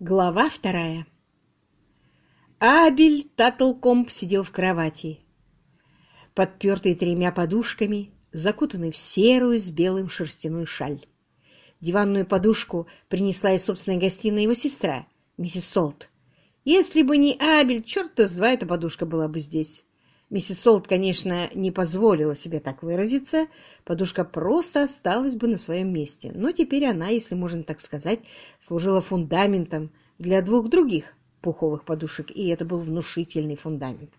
Глава вторая Абель Таттлкомп сидел в кровати, подпертый тремя подушками, закутанный в серую с белым шерстяную шаль. Диванную подушку принесла из собственной гостиной его сестра, миссис Солт. Если бы не Абель, черт-то с два эта подушка была бы здесь. Миссис Солт, конечно, не позволила себе так выразиться, подушка просто осталась бы на своем месте, но теперь она, если можно так сказать, служила фундаментом для двух других пуховых подушек, и это был внушительный фундамент.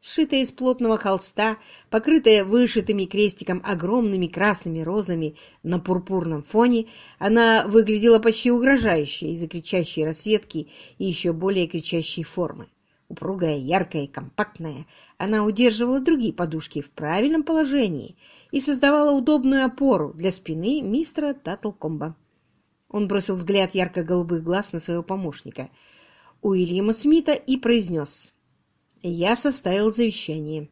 Сшитая из плотного холста, покрытая вышитыми крестиком огромными красными розами на пурпурном фоне, она выглядела почти угрожающе из-за кричащей расцветки и еще более кричащей формы. Упругая, яркая и компактная, она удерживала другие подушки в правильном положении и создавала удобную опору для спины мистера Таттлкомба. Он бросил взгляд ярко-голубых глаз на своего помощника, Уильяма Смита, и произнес «Я составил завещание».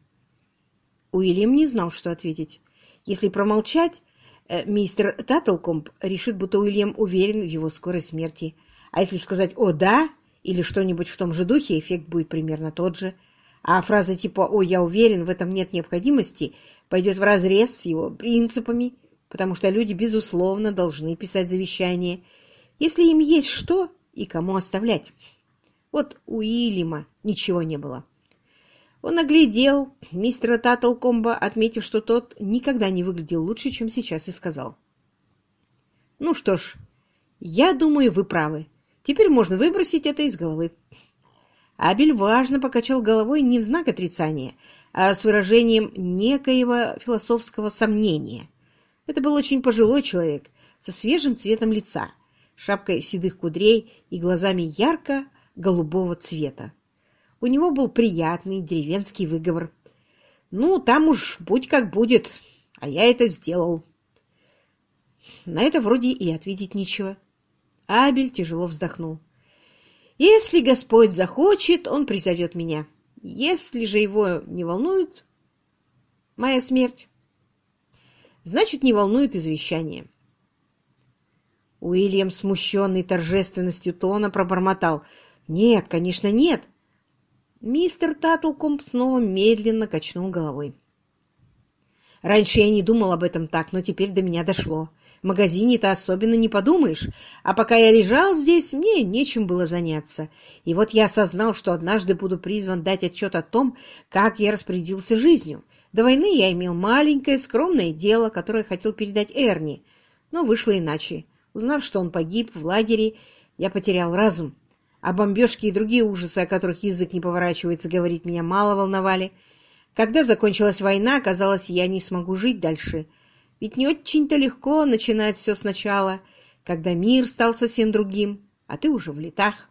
Уильям не знал, что ответить. Если промолчать, э, мистер Таттлкомб решит, будто Уильям уверен в его скорой смерти. А если сказать «О, да», или что-нибудь в том же духе, эффект будет примерно тот же. А фраза типа «Ой, я уверен, в этом нет необходимости» пойдет вразрез с его принципами, потому что люди, безусловно, должны писать завещание, если им есть что и кому оставлять. Вот у Илима ничего не было. Он оглядел мистера Таттлкомба, отметив, что тот никогда не выглядел лучше, чем сейчас, и сказал. «Ну что ж, я думаю, вы правы. Теперь можно выбросить это из головы. Абель важно покачал головой не в знак отрицания, а с выражением некоего философского сомнения. Это был очень пожилой человек, со свежим цветом лица, шапкой седых кудрей и глазами ярко-голубого цвета. У него был приятный деревенский выговор. «Ну, там уж будь как будет, а я это сделал». На это вроде и ответить нечего. Абель тяжело вздохнул. «Если Господь захочет, Он призовет меня. Если же его не волнует моя смерть, значит, не волнует извещание». Уильям, смущенный торжественностью тона, пробормотал. «Нет, конечно, нет». Мистер Таттлкомп снова медленно качнул головой. «Раньше я не думал об этом так, но теперь до меня дошло. В магазине-то особенно не подумаешь. А пока я лежал здесь, мне нечем было заняться. И вот я осознал, что однажды буду призван дать отчет о том, как я распорядился жизнью. До войны я имел маленькое скромное дело, которое хотел передать Эрни, но вышло иначе. Узнав, что он погиб в лагере, я потерял разум. А бомбежки и другие ужасы, о которых язык не поворачивается говорить, меня мало волновали. Когда закончилась война, казалось, я не смогу жить дальше — ведь не очень-то легко начинать все сначала, когда мир стал совсем другим, а ты уже в летах.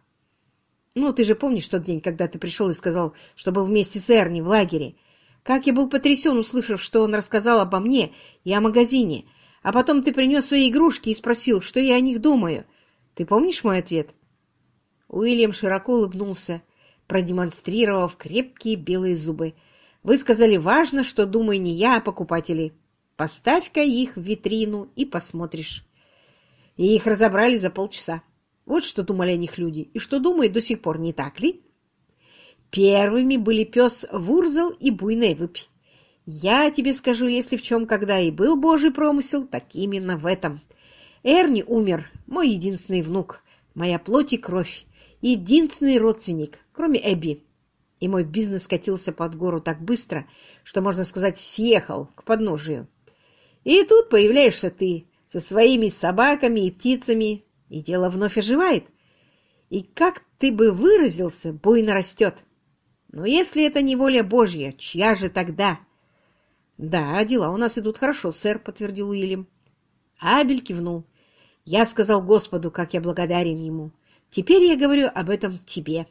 Ну, ты же помнишь тот день, когда ты пришел и сказал, что был вместе с Эрни в лагере? Как я был потрясен, услышав, что он рассказал обо мне и о магазине. А потом ты принес свои игрушки и спросил, что я о них думаю. Ты помнишь мой ответ? Уильям широко улыбнулся, продемонстрировав крепкие белые зубы. Вы сказали, важно, что думаю не я, а покупатели. Поставь-ка их в витрину и посмотришь. И их разобрали за полчаса. Вот что думали о них люди, и что думают до сих пор, не так ли? Первыми были пес Вурзел и буйная выпь. Я тебе скажу, если в чем когда и был божий промысел, так именно в этом. Эрни умер, мой единственный внук, моя плоть и кровь, единственный родственник, кроме Эбби. И мой бизнес катился под гору так быстро, что, можно сказать, съехал к подножию. И тут появляешься ты со своими собаками и птицами, и дело вновь оживает. И как ты бы выразился, буйно растет. Но если это не воля Божья, чья же тогда? — Да, дела у нас идут хорошо, сэр, — подтвердил Уильям. Абель кивнул. Я сказал Господу, как я благодарен ему. Теперь я говорю об этом тебе.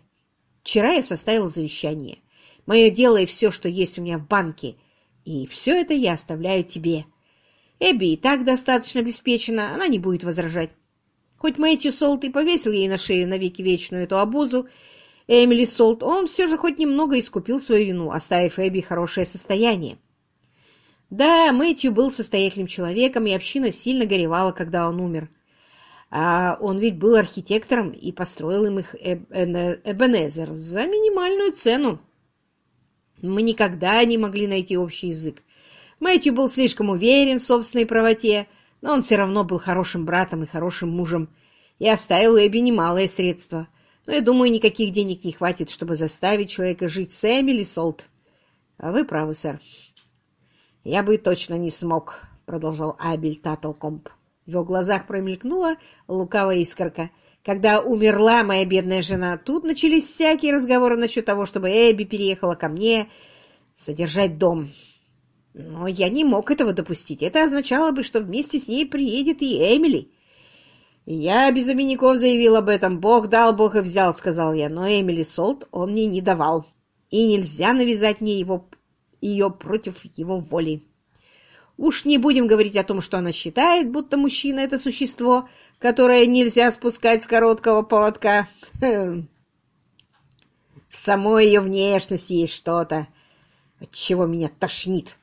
Вчера я составил завещание. Мое дело и все, что есть у меня в банке. И все это я оставляю тебе. — Эбби и так достаточно обеспечена, она не будет возражать. Хоть Мэтью Солт и повесил ей на шею навеки вечную эту обузу, Эмили Солт, он все же хоть немного искупил свою вину, оставив Эбби хорошее состояние. Да, Мэтью был состоятельным человеком, и община сильно горевала, когда он умер. А он ведь был архитектором и построил им их Эбенезер за минимальную цену. Мы никогда не могли найти общий язык. Мэтью был слишком уверен в собственной правоте, но он все равно был хорошим братом и хорошим мужем и оставил Эбби немалые средства. Но я думаю, никаких денег не хватит, чтобы заставить человека жить с Эмили Солт. А вы правы, сэр. Я бы точно не смог, продолжал Абель Таттлкомп. В его глазах промелькнула лукавая искорка. Когда умерла моя бедная жена, тут начались всякие разговоры насчет того, чтобы Эбби переехала ко мне содержать дом. Но я не мог этого допустить. Это означало бы, что вместе с ней приедет и Эмили. Я без обиняков заявил об этом. Бог дал, Бог и взял, сказал я. Но Эмили Солт он мне не давал. И нельзя навязать мне его, ее против его воли. Уж не будем говорить о том, что она считает, будто мужчина — это существо, которое нельзя спускать с короткого поводка. В самой ее внешности есть что-то, от чего меня тошнит.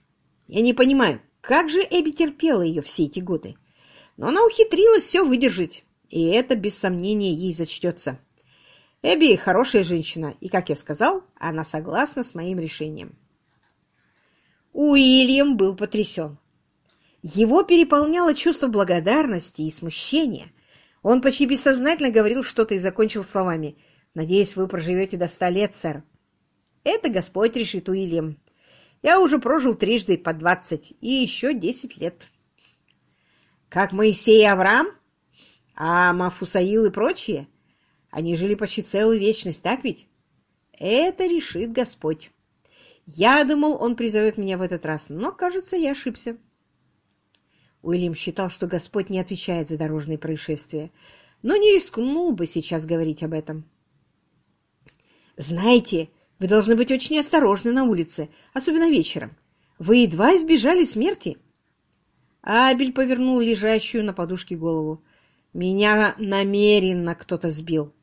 Я не понимаю, как же Эбби терпела ее все эти годы. Но она ухитрилась все выдержать, и это, без сомнения, ей зачтется. Эбби хорошая женщина, и, как я сказал, она согласна с моим решением. Уильям был потрясен. Его переполняло чувство благодарности и смущения. Он почти бессознательно говорил что-то и закончил словами. «Надеюсь, вы проживете до ста лет, сэр». «Это Господь решит, Уильям. Я уже прожил трижды по двадцать и еще десять лет». «Как Моисей и Авраам? А Мафусаил и прочие? Они жили почти целую вечность, так ведь?» «Это решит Господь». Я думал, он призовет меня в этот раз, но, кажется, я ошибся. Уильям считал, что Господь не отвечает за дорожные происшествия, но не рискнул бы сейчас говорить об этом. «Знаете, вы должны быть очень осторожны на улице, особенно вечером. Вы едва избежали смерти». Абель повернул лежащую на подушке голову. «Меня намеренно кто-то сбил».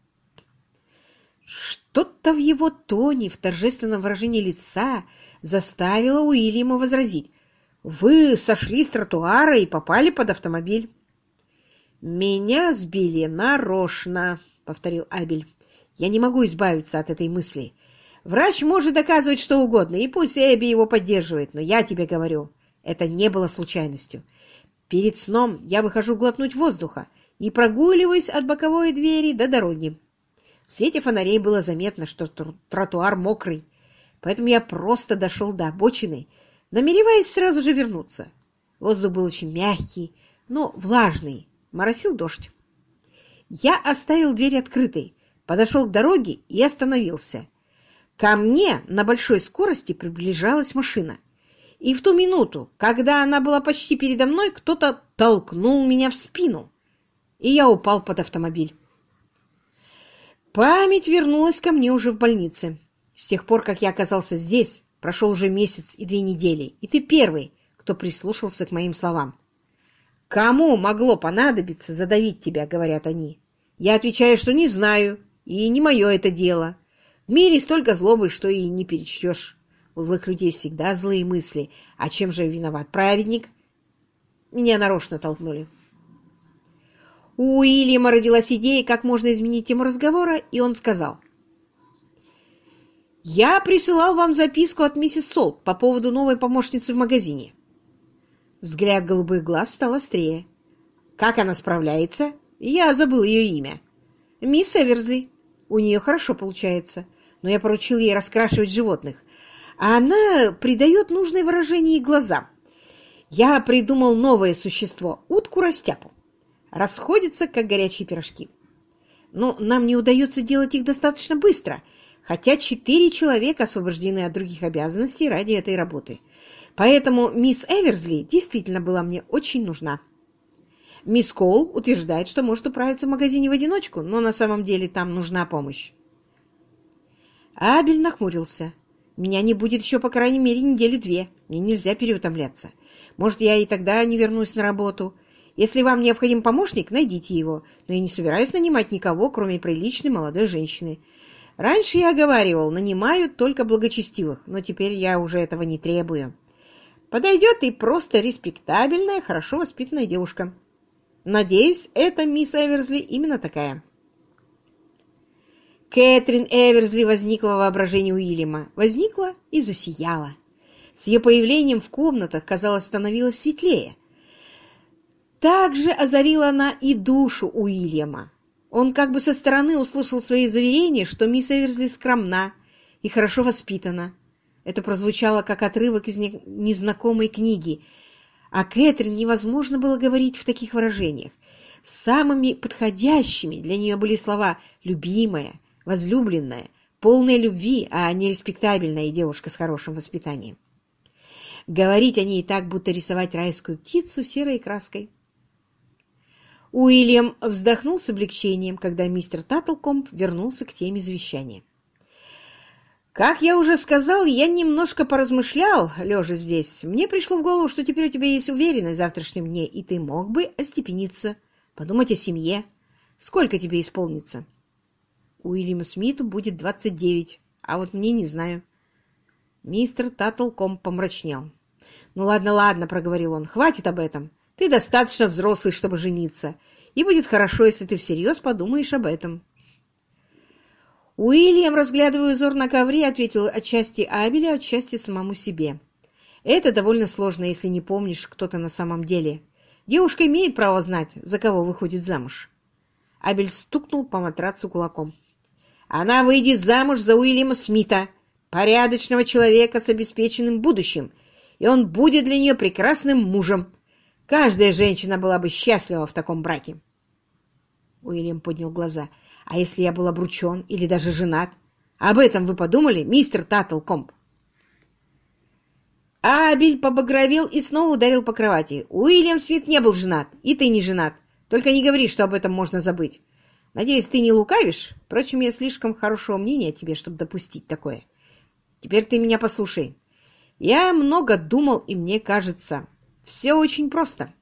Что-то в его тоне, в торжественном выражении лица заставило Уильяма возразить. Вы сошли с тротуара и попали под автомобиль. «Меня сбили нарочно», — повторил Абель. «Я не могу избавиться от этой мысли. Врач может доказывать что угодно, и пусть Эбби его поддерживает, но я тебе говорю, это не было случайностью. Перед сном я выхожу глотнуть воздуха и прогуливаюсь от боковой двери до дороги. В свете фонарей было заметно, что тротуар мокрый, поэтому я просто дошел до обочины намереваясь сразу же вернуться. Воздух был очень мягкий, но влажный, моросил дождь. Я оставил дверь открытой, подошел к дороге и остановился. Ко мне на большой скорости приближалась машина. И в ту минуту, когда она была почти передо мной, кто-то толкнул меня в спину, и я упал под автомобиль. Память вернулась ко мне уже в больнице. С тех пор, как я оказался здесь, Прошел уже месяц и две недели, и ты первый, кто прислушался к моим словам. «Кому могло понадобиться задавить тебя?» — говорят они. Я отвечаю, что не знаю, и не мое это дело. В мире столько злобы, что и не перечтешь. У злых людей всегда злые мысли. А чем же виноват праведник? Меня нарочно толкнули. У Уильяма родилась идея, как можно изменить тему разговора, и он сказал — я присылал вам записку от миссис Солт по поводу новой помощницы в магазине. Взгляд голубых глаз стал острее. Как она справляется? Я забыл ее имя. Мисс Эверсли. У нее хорошо получается, но я поручил ей раскрашивать животных. А она придает нужное выражение глазам. Я придумал новое существо — утку-растяпу. Расходятся, как горячие пирожки. Но нам не удается делать их достаточно быстро — хотя четыре человека освобождены от других обязанностей ради этой работы. Поэтому мисс Эверсли действительно была мне очень нужна. Мисс Коул утверждает, что может управиться в магазине в одиночку, но на самом деле там нужна помощь. Абель нахмурился. Меня не будет еще, по крайней мере, недели две. Мне нельзя переутомляться. Может, я и тогда не вернусь на работу. Если вам необходим помощник, найдите его. Но я не собираюсь нанимать никого, кроме приличной молодой женщины. Раньше я говаривал, нанимают только благочестивых, но теперь я уже этого не требую. Подойдет и просто респектабельная, хорошо воспитанная девушка. Надеюсь, эта мисс Эверсли именно такая. Кэтрин Эверсли возникла в воображении Уильяма, возникла и засияла. С ее появлением в комнатах, казалось, становилось светлее. Также озарила она и душу Уильяма. Он как бы со стороны услышал свои заверения, что мисс Эверсли скромна и хорошо воспитана. Это прозвучало как отрывок из незнакомой книги, а Кэтрин невозможно было говорить в таких выражениях. Самыми подходящими для нее были слова «любимая», «возлюбленная», «полная любви», а не респектабельная девушка с хорошим воспитанием. Говорить о ней так, будто рисовать райскую птицу серой краской. Уильям вздохнул с облегчением, когда мистер Таттлкомп вернулся к теме завещания. «Как я уже сказал, я немножко поразмышлял, лежа здесь. Мне пришло в голову, что теперь у тебя есть уверенность в завтрашнем дне, и ты мог бы остепениться, подумать о семье. Сколько тебе исполнится?» Уильяму Смиту будет двадцать девять, а вот мне не знаю. Мистер Таттлком помрачнел. «Ну ладно, ладно», — проговорил он, — «хватит об этом. Ты достаточно взрослый, чтобы жениться, и будет хорошо, если ты всерьез подумаешь об этом». Уильям, разглядывая узор на ковре, ответил отчасти Абелю, отчасти самому себе. Это довольно сложно, если не помнишь, кто то на самом деле. Девушка имеет право знать, за кого выходит замуж. Абель стукнул по матрацу кулаком. Она выйдет замуж за Уильяма Смита, порядочного человека с обеспеченным будущим, и он будет для нее прекрасным мужем. Каждая женщина была бы счастлива в таком браке. Уильям поднял глаза. «А если я был обручен или даже женат? Об этом вы подумали, мистер Таттлкомп?» Абель побагровел и снова ударил по кровати. «Уильям Смит не был женат, и ты не женат. Только не говори, что об этом можно забыть. Надеюсь, ты не лукавишь? Впрочем, я слишком хорошего мнения о тебе, чтобы допустить такое. Теперь ты меня послушай. Я много думал, и мне кажется, все очень просто.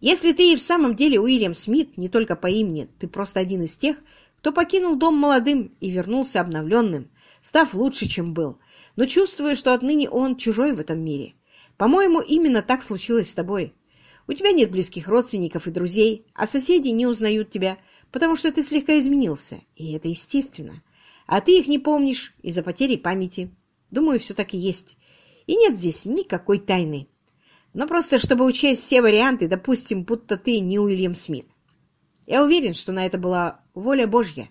Если ты и в самом деле Уильям Смит, не только по имени, ты просто один из тех, кто покинул дом молодым и вернулся обновленным, став лучше, чем был, но чувствуя, что отныне он чужой в этом мире. По-моему, именно так случилось с тобой. У тебя нет близких родственников и друзей, а соседи не узнают тебя, потому что ты слегка изменился, и это естественно. А ты их не помнишь из-за потери памяти. Думаю, все так и есть. И нет здесь никакой тайны. Но просто, чтобы учесть все варианты, допустим, будто ты не Уильям Смит. Я уверен, что на это была воля Божья.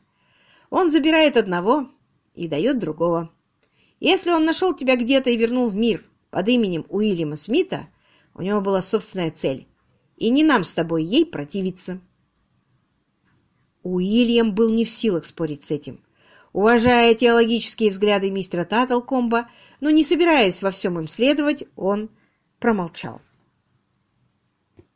Он забирает одного и дает другого. Если он нашел тебя где-то и вернул в мир под именем Уильяма Смита, у него была собственная цель. И не нам с тобой ей противиться. Уильям был не в силах спорить с этим. Уважая теологические взгляды мистера Таттлкомба, но не собираясь во всем им следовать, он промолчал.